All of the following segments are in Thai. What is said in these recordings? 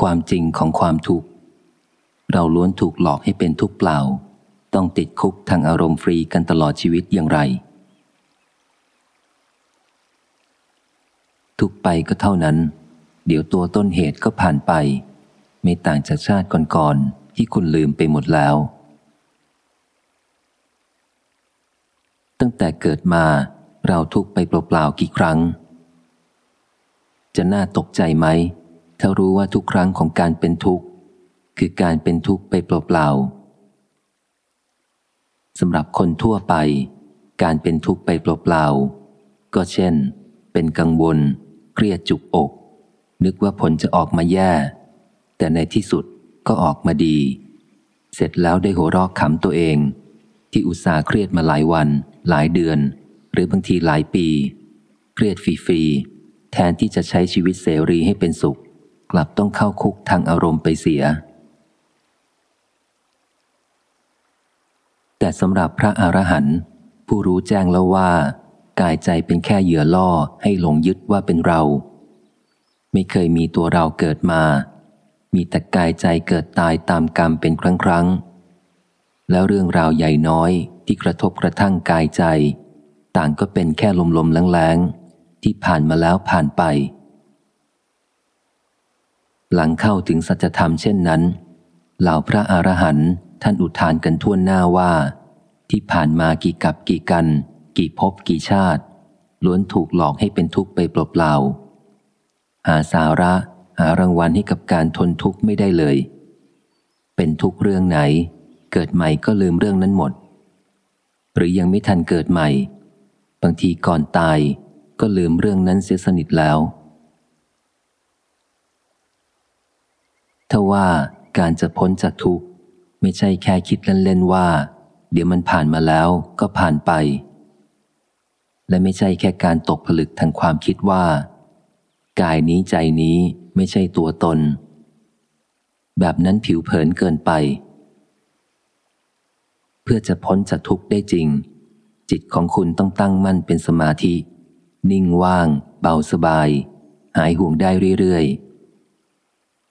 ความจริงของความทุกข์ เราล้วนถูกหลอกให้เป็นทุกข์เปล่า ต้องติดคุกทางอารมณ์ฟรีกันตลอดชีวิตอย่างไร ทุกไปก็เท่านั้น เดี๋ยวตัวต้นเหตุก็ผ่านไป ไม่ต่างจากชาติก่อนๆที่คุณลืมไปหมดแล้ว ตั้งแต่เกิดมาเราทุกไปเปล่าๆกี่ครั้ง จะน่าตกใจไหม ถ้ารู้ว่าทุกครั้งของการเป็นทุกข์ คือการเป็นทุกข์ไปเปล่าๆสำหรับคนทั่วไป การเป็นทุกข์ไปเปล่าๆก็เช่น เป็นกังวล เครียดจุกอก นึกว่าผลจะออกมาแย่ แต่ในที่สุดก็ออกมาดี เสร็จแล้วได้หัวรอกขำตัวเอง ที่อุตส่าห์เครียดมาหลายวัน หลายเดือน หรือบางทีหลายปี เครียดฟรีๆแทนที่จะใช้ชีวิตเสรีให้เป็นสุข กลับต้องเข้าคุกทางอารมณ์ไปเสีย แต่สำหรับพระอรหันต์ผู้รู้แจ้งแล้วว่า กายใจเป็นแค่เหยื่อล่อให้หลงยึดว่าเป็นเรา ไม่เคยมีตัวเราเกิดมา มีแต่กายใจเกิดตายตามกรรมเป็นครั้งครั้งแล้วเรื่องราวใหญ่น้อยที่กระทบกระทั่งกายใจ ต่างก็เป็นแค่ลมๆแรงๆที่ผ่านมาแล้วผ่านไป หลังเข้าถึงสัจธรรมเช่นนั้น เหล่าพระอรหันต์ท่านอุทานกันทั่วหน้าว่า ที่ผ่านมากี่กับกี่กัน กี่ภพกี่ชาติ ล้วนถูกหลอกให้เป็นทุกข์ไปเปล่าๆหาสาระหารางวัลให้กับการทนทุกข์ไม่ได้เลย เป็นทุกข์เรื่องไหน เกิดใหม่ก็ลืมเรื่องนั้นหมด หรือยังไม่ทันเกิดใหม่ บางทีก่อนตายก็ลืมเรื่องนั้นเสียสนิทแล้ว ถ้าว่าการจะพ้นจากทุกข์ ไม่ใช่แค่คิดเล่นๆว่า เดี๋ยวมันผ่านมาแล้วก็ผ่านไป และไม่ใช่แค่การตกผลึกทางความคิดว่า กายนี้ใจนี้ไม่ใช่ตัวตน แบบนั้นผิวเผินเกินไป เพื่อจะพ้นจากทุกข์ได้จริง จิตของคุณต้องตั้งมั่นเป็นสมาธิ นิ่งว่าง เบาสบาย หายห่วงได้เรื่อยๆ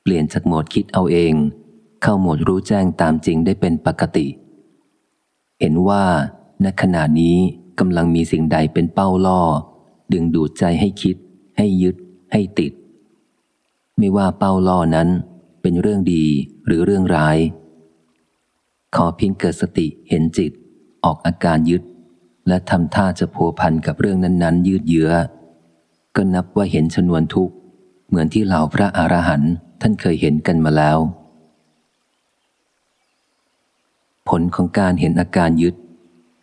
ลี่ยนจากโหมดคิดเอาเอง เข้าโหมดรู้แจ้งตามจริงได้เป็นปกติ เห็นว่าณขณะนี้กำลังมีสิ่งใดเป็นเป้าล่อ ดึงดูดใจให้คิด ให้ยึด ให้ติด ไม่ว่าเป้าล่อนั้น เป็นเรื่องดีหรือเรื่องร้าย ขอเพียงเกิดสติเห็นจิต ออกอาการยึด และทำท่าจะพัวพันกับเรื่องนั้น ๆ ยืดเยื้อ ก็นับว่าเห็นชนวนทุกข์ เหมือนที่เหล่าพระอรหันต์ ท่านเคยเห็นกันมาแล้ว ผลของการเห็นอาการยึด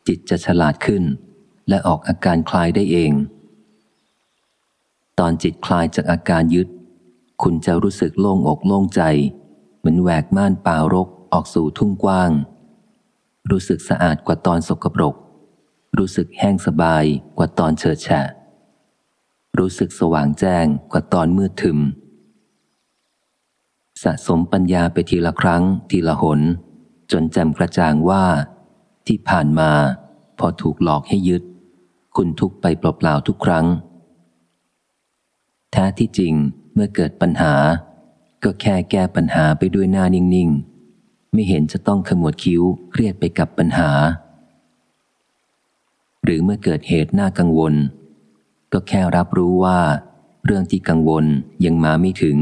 จิตจะฉลาดขึ้น และออกอาการคลายได้เอง ตอนจิตคลายจากอาการยึด คุณจะรู้สึกโล่งอกโล่งใจ เหมือนแหวกม่านป่ารกออกสู่ทุ่งกว้าง รู้สึกสะอาดกว่าตอนสกปรก รู้สึกแห้งสบายกว่าตอนเฉิดแฉะรู้สึกสว่างแจ้งกว่าตอนมืดทึม สะสมปัญญาไปทีละครั้ง ทีละหน จนแจ่มกระจ่างว่า ที่ผ่านมาพอถูกหลอกให้ยึด คุณทุกไปเปล่าๆทุกครั้ง แท้ที่จริงเมื่อเกิดปัญหา ก็แค่แก้ปัญหาไปด้วยหน้านิ่งๆ ไม่เห็นจะต้องขมวดคิ้วเครียดไปกับปัญหา หรือเมื่อเกิดเหตุน่ากังวล ก็แค่รับรู้ว่า เรื่องที่กังวลยังมาไม่ถึง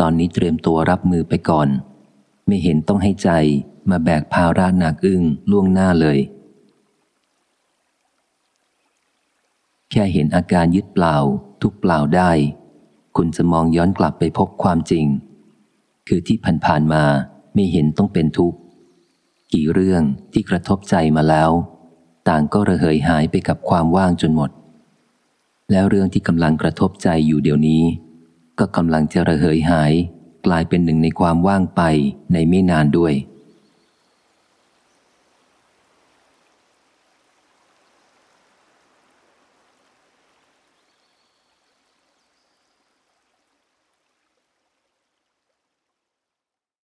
ตอนนี้เตรียมตัวรับมือไปก่อน ไม่เห็นต้องให้ใจมาแบกภาระหนักอึ้งล่วงหน้าเลย แค่เห็นอาการยึดเปล่า ทุกเปล่าได้ คุณจะมองย้อนกลับไปพบความจริง คือที่ผ่านๆมาไม่เห็นต้องเป็นทุกข์ กี่เรื่องที่กระทบใจมาแล้ว ต่างก็ระเหยหายไปกับความว่างจนหมด แล้วเรื่องที่กำลังกระทบใจอยู่เดี๋ยวนี้ ก็กำลังจะระเหยหาย กลายเป็นหนึ่งในความว่างไปในไม่นานด้วย